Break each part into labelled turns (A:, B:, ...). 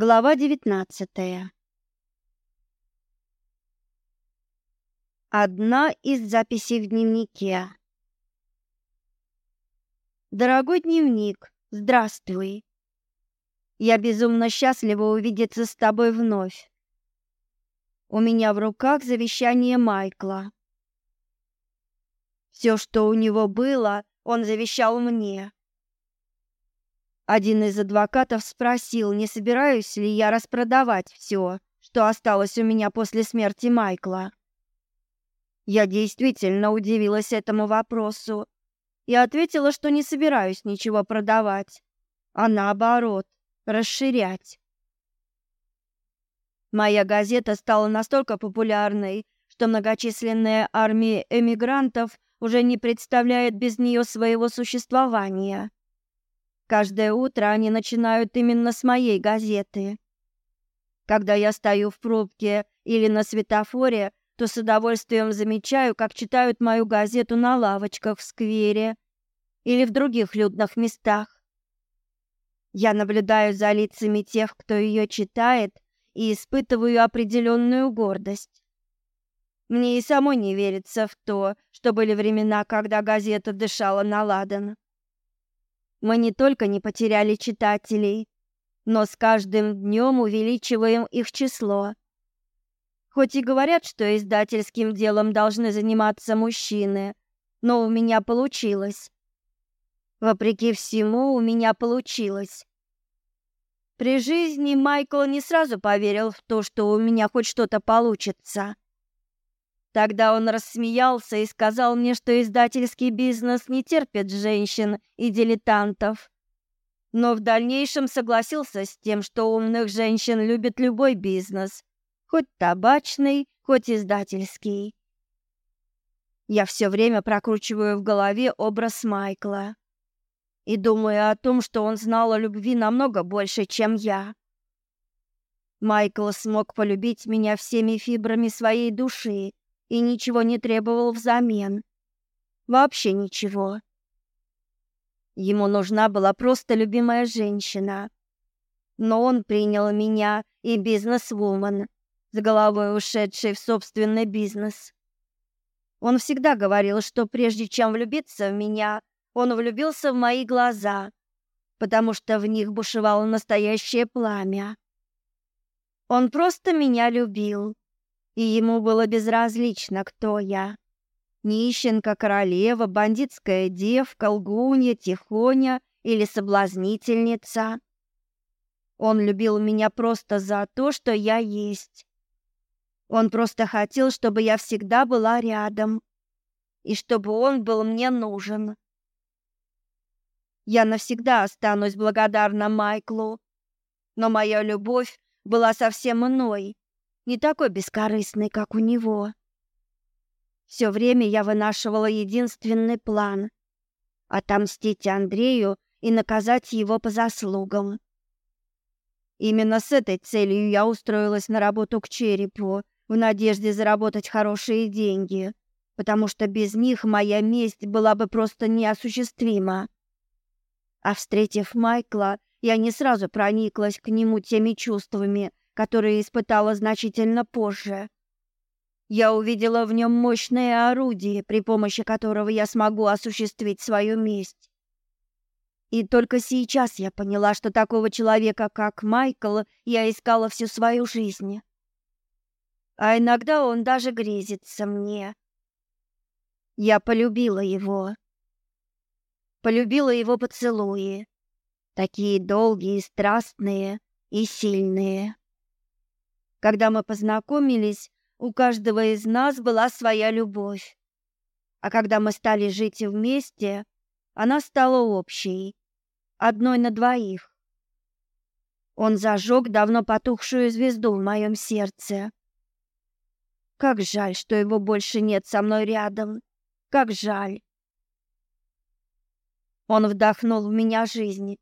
A: Глава 19. Одна из записей в дневнике. Дорогой дневник, здравствуй. Я безумно счастлива увидеться с тобой вновь. У меня в руках завещание Майкла. Все, что у него было, он завещал мне. Один из адвокатов спросил, не собираюсь ли я распродавать все, что осталось у меня после смерти Майкла. Я действительно удивилась этому вопросу и ответила, что не собираюсь ничего продавать, а наоборот, расширять. Моя газета стала настолько популярной, что многочисленная армия эмигрантов уже не представляет без нее своего существования. Каждое утро они начинают именно с моей газеты. Когда я стою в пробке или на светофоре, то с удовольствием замечаю, как читают мою газету на лавочках в сквере или в других людных местах. Я наблюдаю за лицами тех, кто ее читает, и испытываю определенную гордость. Мне и самой не верится в то, что были времена, когда газета дышала на ладан. Мы не только не потеряли читателей, но с каждым днем увеличиваем их число. Хоть и говорят, что издательским делом должны заниматься мужчины, но у меня получилось. Вопреки всему, у меня получилось. При жизни Майкл не сразу поверил в то, что у меня хоть что-то получится. Тогда он рассмеялся и сказал мне, что издательский бизнес не терпит женщин и дилетантов. Но в дальнейшем согласился с тем, что умных женщин любит любой бизнес, хоть табачный, хоть издательский. Я все время прокручиваю в голове образ Майкла и думаю о том, что он знал о любви намного больше, чем я. Майкл смог полюбить меня всеми фибрами своей души, и ничего не требовал взамен. Вообще ничего. Ему нужна была просто любимая женщина. Но он принял меня и бизнес-вумен, с головой ушедшей в собственный бизнес. Он всегда говорил, что прежде чем влюбиться в меня, он влюбился в мои глаза, потому что в них бушевало настоящее пламя. Он просто меня любил и ему было безразлично, кто я. Нищенка, королева, бандитская девка, лгунья, тихоня или соблазнительница. Он любил меня просто за то, что я есть. Он просто хотел, чтобы я всегда была рядом и чтобы он был мне нужен. Я навсегда останусь благодарна Майклу, но моя любовь была совсем иной не такой бескорыстный, как у него. Все время я вынашивала единственный план — отомстить Андрею и наказать его по заслугам. Именно с этой целью я устроилась на работу к черепу, в надежде заработать хорошие деньги, потому что без них моя месть была бы просто неосуществима. А встретив Майкла, я не сразу прониклась к нему теми чувствами, которое испытала значительно позже. Я увидела в нем мощное орудие, при помощи которого я смогу осуществить свою месть. И только сейчас я поняла, что такого человека, как Майкл, я искала всю свою жизнь. А иногда он даже грезится мне. Я полюбила его. Полюбила его поцелуи. Такие долгие, страстные и сильные. Когда мы познакомились, у каждого из нас была своя любовь. А когда мы стали жить вместе, она стала общей, одной на двоих. Он зажег давно потухшую звезду в моем сердце. Как жаль, что его больше нет со мной рядом. Как жаль. Он вдохнул в меня жизнь.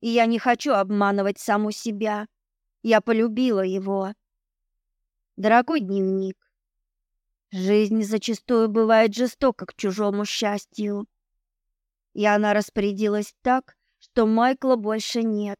A: И я не хочу обманывать саму себя. Я полюбила его. Дорогой дневник, жизнь зачастую бывает жестока к чужому счастью. И она распорядилась так, что Майкла больше нет.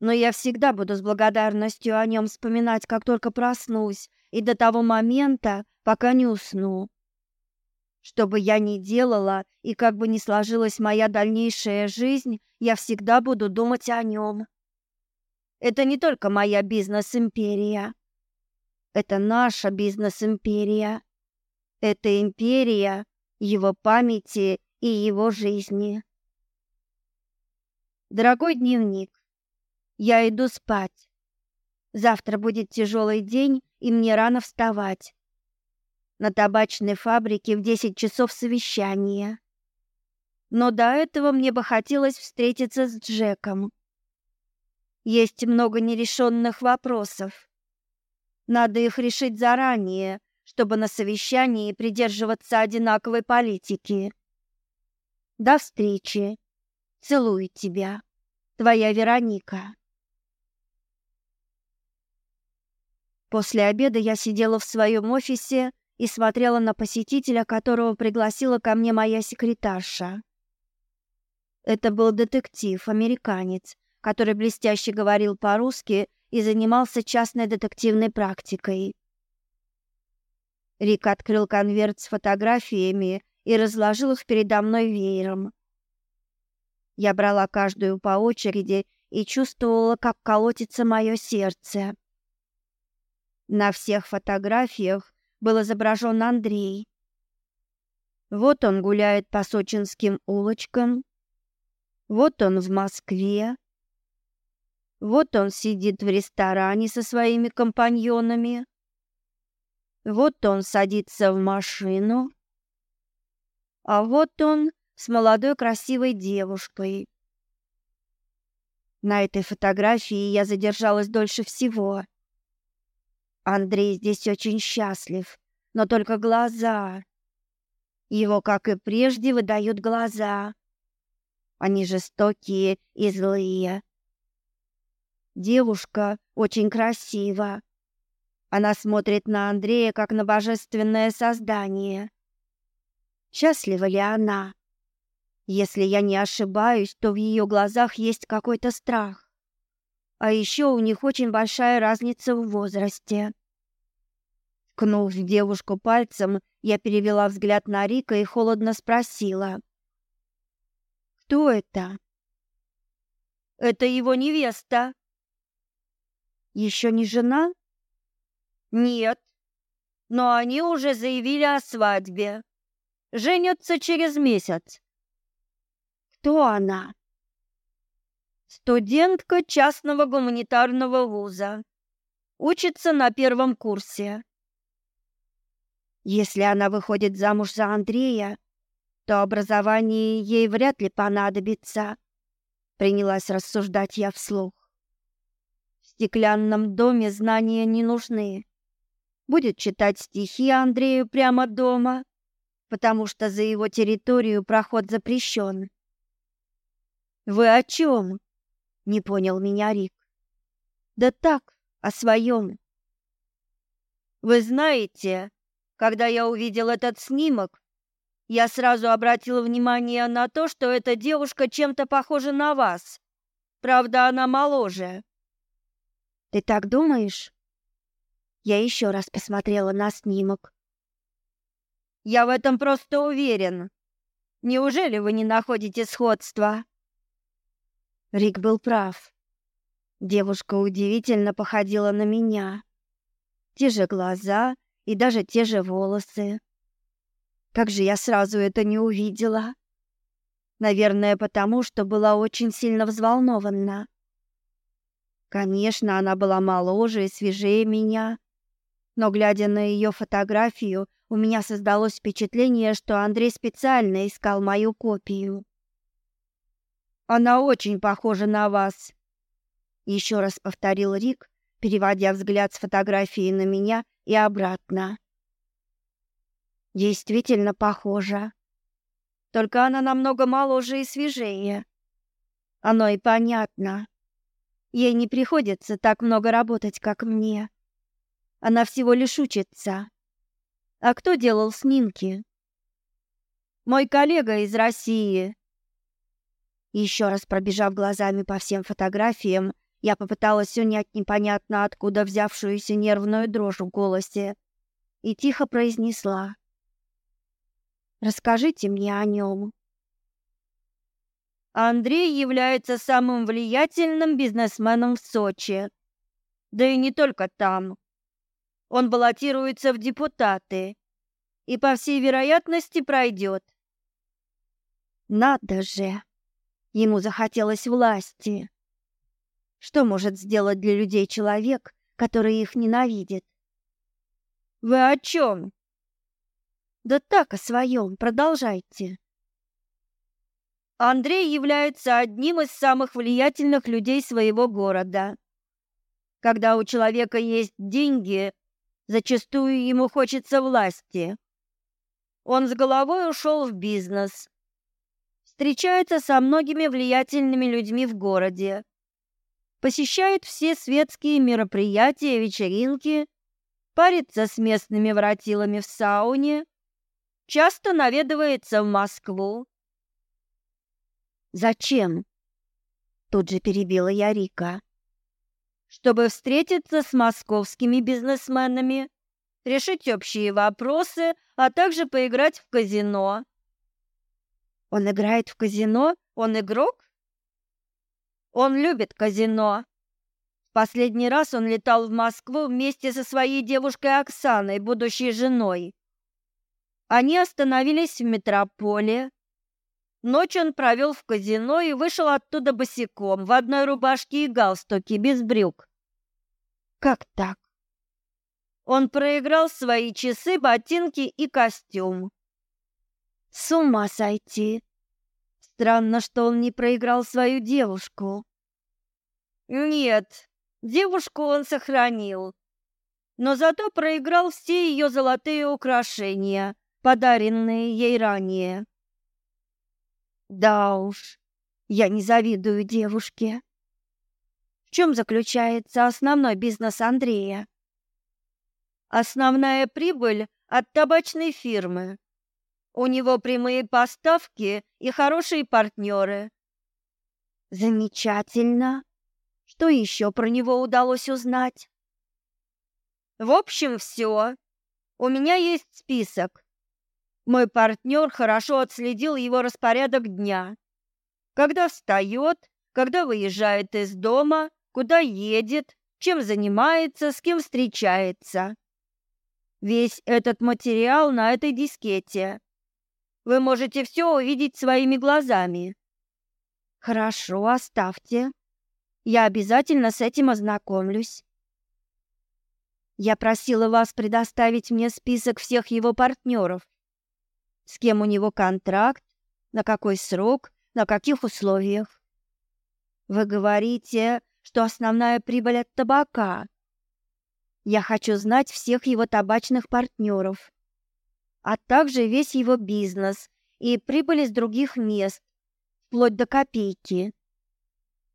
A: Но я всегда буду с благодарностью о нем вспоминать, как только проснусь, и до того момента, пока не усну. Что бы я ни делала, и как бы ни сложилась моя дальнейшая жизнь, я всегда буду думать о нем. Это не только моя бизнес-империя. Это наша бизнес-империя. Это империя его памяти и его жизни. Дорогой дневник, я иду спать. Завтра будет тяжелый день, и мне рано вставать. На табачной фабрике в 10 часов совещание. Но до этого мне бы хотелось встретиться с Джеком. Есть много нерешенных вопросов. Надо их решить заранее, чтобы на совещании придерживаться одинаковой политики. До встречи. Целую тебя. Твоя Вероника. После обеда я сидела в своем офисе и смотрела на посетителя, которого пригласила ко мне моя секретарша. Это был детектив, американец, который блестяще говорил по-русски и занимался частной детективной практикой. Рик открыл конверт с фотографиями и разложил их передо мной веером. Я брала каждую по очереди и чувствовала, как колотится мое сердце. На всех фотографиях был изображен Андрей. Вот он гуляет по сочинским улочкам. Вот он в Москве. Вот он сидит в ресторане со своими компаньонами. Вот он садится в машину. А вот он с молодой красивой девушкой. На этой фотографии я задержалась дольше всего. Андрей здесь очень счастлив, но только глаза. Его, как и прежде, выдают глаза. Они жестокие и злые. Девушка очень красива. Она смотрит на Андрея как на божественное создание. Счастлива ли она? Если я не ошибаюсь, то в ее глазах есть какой-то страх. А еще у них очень большая разница в возрасте. Кнув девушку пальцем, я перевела взгляд на Рика и холодно спросила. «Кто это?» «Это его невеста!» Еще не жена? Нет. Но они уже заявили о свадьбе. Женятся через месяц. Кто она? Студентка частного гуманитарного вуза. Учится на первом курсе. Если она выходит замуж за Андрея, то образование ей вряд ли понадобится, принялась рассуждать я вслух стеклянном доме знания не нужны. Будет читать стихи Андрею прямо дома, потому что за его территорию проход запрещен. «Вы о чем?» — не понял меня Рик. «Да так, о своем». «Вы знаете, когда я увидел этот снимок, я сразу обратил внимание на то, что эта девушка чем-то похожа на вас. Правда, она моложе. Ты так думаешь? Я еще раз посмотрела на снимок. Я в этом просто уверен. Неужели вы не находите сходства? Рик был прав. Девушка удивительно походила на меня. Те же глаза и даже те же волосы. Как же я сразу это не увидела? Наверное, потому что была очень сильно взволнована. Конечно, она была моложе и свежее меня. Но, глядя на ее фотографию, у меня создалось впечатление, что Андрей специально искал мою копию. «Она очень похожа на вас», — еще раз повторил Рик, переводя взгляд с фотографии на меня и обратно. «Действительно похожа. Только она намного моложе и свежее. Оно и понятно». Ей не приходится так много работать, как мне. Она всего лишь учится. А кто делал снимки? Мой коллега из России. Еще раз пробежав глазами по всем фотографиям, я попыталась унять непонятно откуда взявшуюся нервную дрожь в голосе и тихо произнесла: "Расскажите мне о нем. Андрей является самым влиятельным бизнесменом в Сочи. Да и не только там. Он баллотируется в депутаты и, по всей вероятности, пройдет. Надо же! Ему захотелось власти. Что может сделать для людей человек, который их ненавидит? Вы о чем? Да так, о своем, продолжайте. Андрей является одним из самых влиятельных людей своего города. Когда у человека есть деньги, зачастую ему хочется власти. Он с головой ушел в бизнес. Встречается со многими влиятельными людьми в городе. Посещает все светские мероприятия, вечеринки, парится с местными воротилами в сауне, часто наведывается в Москву. «Зачем?» Тут же перебила я Рика. «Чтобы встретиться с московскими бизнесменами, решить общие вопросы, а также поиграть в казино». «Он играет в казино? Он игрок?» «Он любит казино», В Последний раз он летал в Москву вместе со своей девушкой Оксаной, будущей женой. Они остановились в метрополе, Ночь он провел в казино и вышел оттуда босиком, в одной рубашке и галстуке, без брюк. Как так? Он проиграл свои часы, ботинки и костюм. С ума сойти. Странно, что он не проиграл свою девушку. Нет, девушку он сохранил. Но зато проиграл все ее золотые украшения, подаренные ей ранее. Да уж, я не завидую девушке. В чем заключается основной бизнес Андрея? Основная прибыль от табачной фирмы. У него прямые поставки и хорошие партнеры. Замечательно. Что еще про него удалось узнать? В общем, все. У меня есть список. Мой партнер хорошо отследил его распорядок дня. Когда встает, когда выезжает из дома, куда едет, чем занимается, с кем встречается. Весь этот материал на этой дискете. Вы можете все увидеть своими глазами. Хорошо, оставьте. Я обязательно с этим ознакомлюсь. Я просила вас предоставить мне список всех его партнеров с кем у него контракт, на какой срок, на каких условиях. Вы говорите, что основная прибыль от табака. Я хочу знать всех его табачных партнеров, а также весь его бизнес и прибыль из других мест, вплоть до копейки.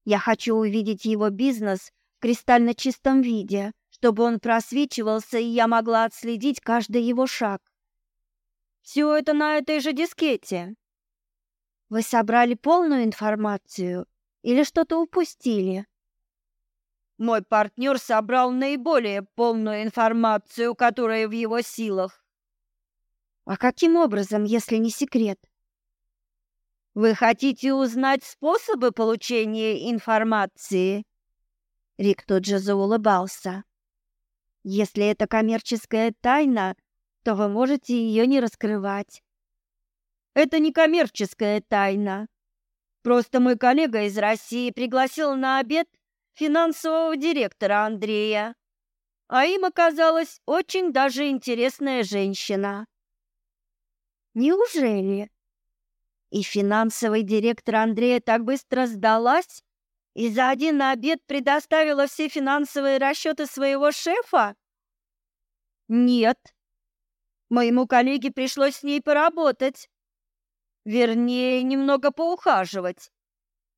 A: Я хочу увидеть его бизнес в кристально чистом виде, чтобы он просвечивался, и я могла отследить каждый его шаг. Все это на этой же дискете. Вы собрали полную информацию или что-то упустили? Мой партнер собрал наиболее полную информацию, которая в его силах. А каким образом, если не секрет? Вы хотите узнать способы получения информации? Рик тут же заулыбался. Если это коммерческая тайна, то вы можете ее не раскрывать. Это не коммерческая тайна. Просто мой коллега из России пригласил на обед финансового директора Андрея. А им оказалась очень даже интересная женщина. Неужели? И финансовый директор Андрея так быстро сдалась и за один обед предоставила все финансовые расчеты своего шефа? Нет, Моему коллеге пришлось с ней поработать. Вернее, немного поухаживать.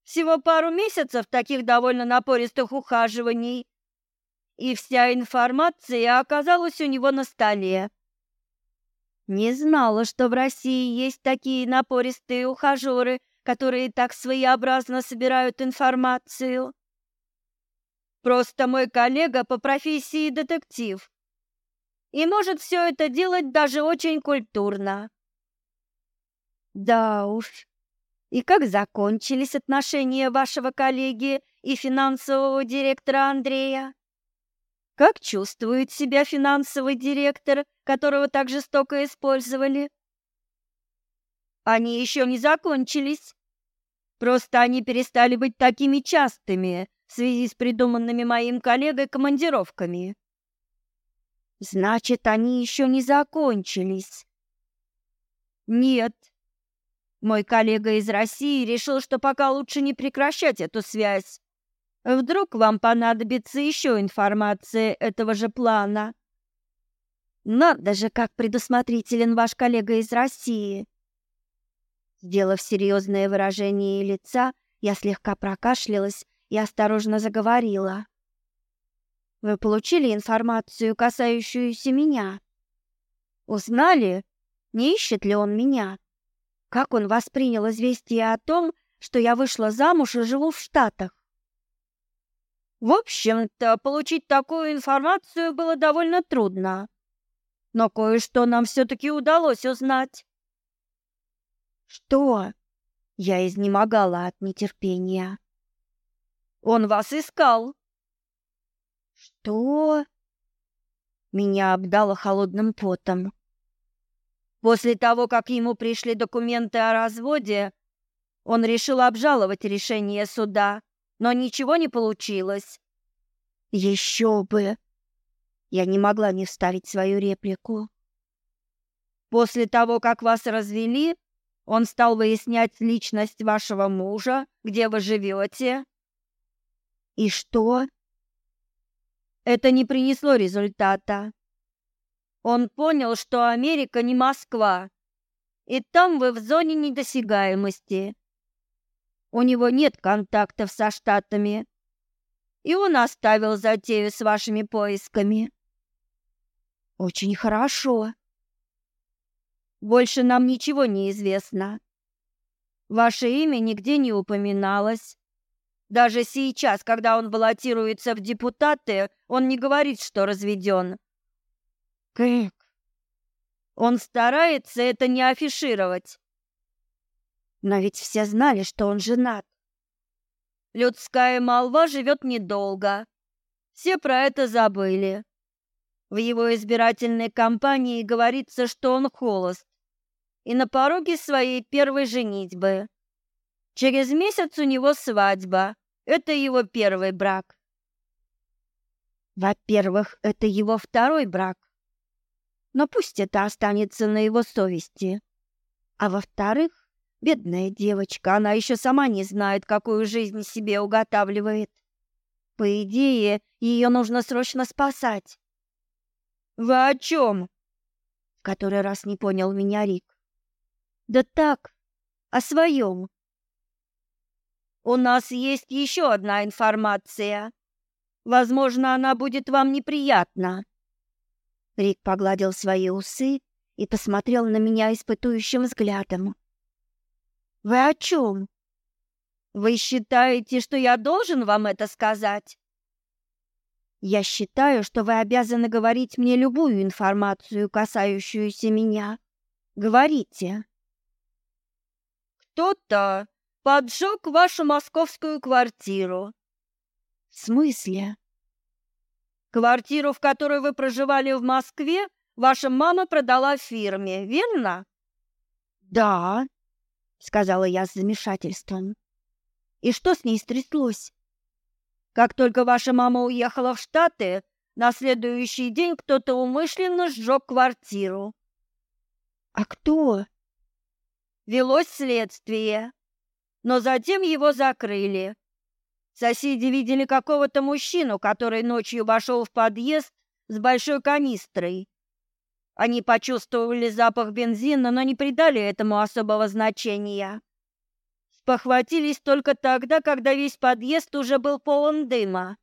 A: Всего пару месяцев таких довольно напористых ухаживаний. И вся информация оказалась у него на столе. Не знала, что в России есть такие напористые ухажеры, которые так своеобразно собирают информацию. Просто мой коллега по профессии детектив и может все это делать даже очень культурно. Да уж. И как закончились отношения вашего коллеги и финансового директора Андрея? Как чувствует себя финансовый директор, которого так жестоко использовали? Они еще не закончились. Просто они перестали быть такими частыми в связи с придуманными моим коллегой командировками. Значит, они еще не закончились. Нет. Мой коллега из России решил, что пока лучше не прекращать эту связь. Вдруг вам понадобится еще информация этого же плана. Надо же, как предусмотрителен ваш коллега из России. Сделав серьезное выражение лица, я слегка прокашлялась и осторожно заговорила. Вы получили информацию, касающуюся меня. Узнали, не ищет ли он меня? Как он воспринял известие о том, что я вышла замуж и живу в Штатах? В общем-то, получить такую информацию было довольно трудно. Но кое-что нам все-таки удалось узнать. Что? Я изнемогала от нетерпения. Он вас искал, то Меня обдало холодным потом. После того, как ему пришли документы о разводе, он решил обжаловать решение суда, но ничего не получилось. Еще бы. Я не могла не вставить свою реплику. После того, как вас развели, он стал выяснять личность вашего мужа, где вы живете. И что? Это не принесло результата. Он понял, что Америка не Москва, и там вы в зоне недосягаемости. У него нет контактов со Штатами, и он оставил затею с вашими поисками. Очень хорошо. Больше нам ничего не известно. Ваше имя нигде не упоминалось. Даже сейчас, когда он баллотируется в депутаты, он не говорит, что разведен. Как? Он старается это не афишировать. Но ведь все знали, что он женат. Людская молва живет недолго. Все про это забыли. В его избирательной кампании говорится, что он холост и на пороге своей первой женитьбы. Через месяц у него свадьба. Это его первый брак. Во-первых, это его второй брак. Но пусть это останется на его совести. А во-вторых, бедная девочка, она еще сама не знает, какую жизнь себе уготавливает. По идее, ее нужно срочно спасать. Вы о чем? В который раз не понял меня Рик. Да так, о своем. У нас есть еще одна информация. Возможно, она будет вам неприятна. Рик погладил свои усы и посмотрел на меня испытующим взглядом. Вы о чем? Вы считаете, что я должен вам это сказать? Я считаю, что вы обязаны говорить мне любую информацию, касающуюся меня. Говорите. Кто-то поджег вашу московскую квартиру. В смысле? Квартиру, в которой вы проживали в Москве, ваша мама продала фирме, верно? Да, сказала я с замешательством. И что с ней стряслось? Как только ваша мама уехала в Штаты, на следующий день кто-то умышленно сжег квартиру. А кто? Велось следствие но затем его закрыли. Соседи видели какого-то мужчину, который ночью вошел в подъезд с большой канистрой. Они почувствовали запах бензина, но не придали этому особого значения. Спохватились только тогда, когда весь подъезд уже был полон дыма.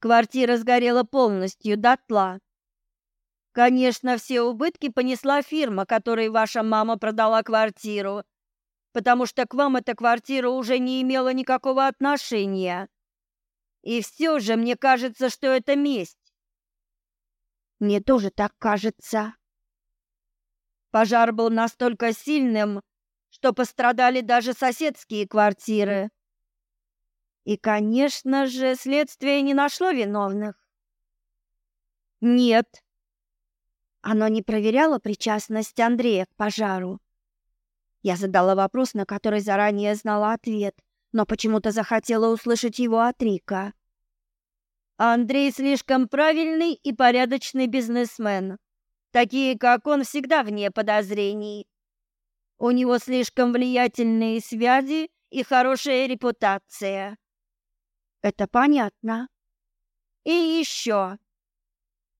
A: Квартира сгорела полностью дотла. Конечно, все убытки понесла фирма, которой ваша мама продала квартиру, потому что к вам эта квартира уже не имела никакого отношения. И все же мне кажется, что это месть.
B: Мне тоже так кажется.
A: Пожар был настолько сильным, что пострадали даже соседские квартиры. И, конечно же, следствие не нашло виновных.
B: Нет. Оно не проверяло причастность Андрея к пожару. Я задала вопрос, на который заранее знала ответ, но почему-то захотела услышать его от Рика.
A: Андрей слишком правильный и порядочный бизнесмен. Такие, как он, всегда вне подозрений. У него слишком влиятельные связи и хорошая репутация.
B: Это понятно.
A: И еще.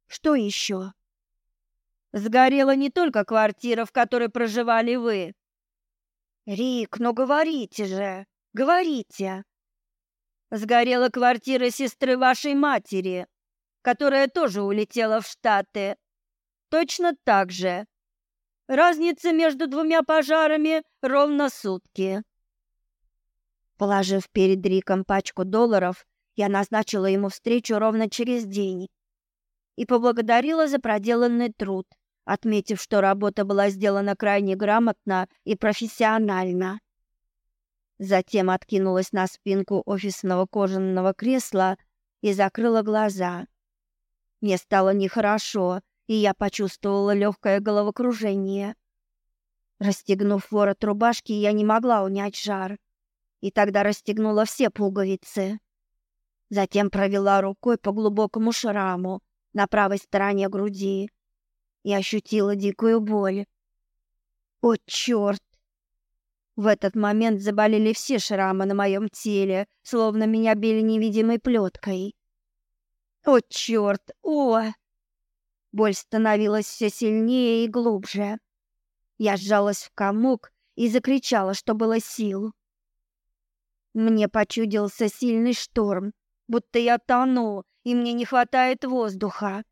B: Что еще?
A: Сгорела не только квартира, в которой проживали вы,
B: Рик, но говорите же, говорите.
A: Сгорела квартира сестры вашей матери, которая тоже улетела в Штаты. Точно так же. Разница между двумя пожарами ровно сутки.
B: Положив перед Риком пачку долларов, я назначила ему встречу ровно через день и поблагодарила за проделанный труд отметив, что работа была сделана крайне грамотно и профессионально. Затем откинулась на спинку офисного кожаного кресла и закрыла глаза. Мне стало нехорошо, и я почувствовала легкое головокружение. Расстегнув ворот рубашки, я не могла унять жар, и тогда расстегнула все пуговицы. Затем провела рукой по глубокому шраму на правой стороне груди и ощутила дикую боль. О, черт! В этот момент заболели все шрамы на моем теле, словно меня били невидимой плеткой. О, черт! О! Боль становилась все сильнее и глубже. Я сжалась в комок и закричала, что было сил. Мне почудился сильный шторм, будто я тону, и мне не хватает воздуха.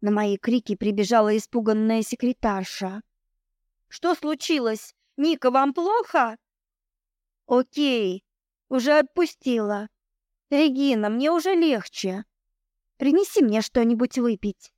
B: На мои крики прибежала испуганная секретарша. «Что случилось? Ника, вам плохо?» «Окей, уже отпустила. Регина, мне уже легче. Принеси мне что-нибудь выпить».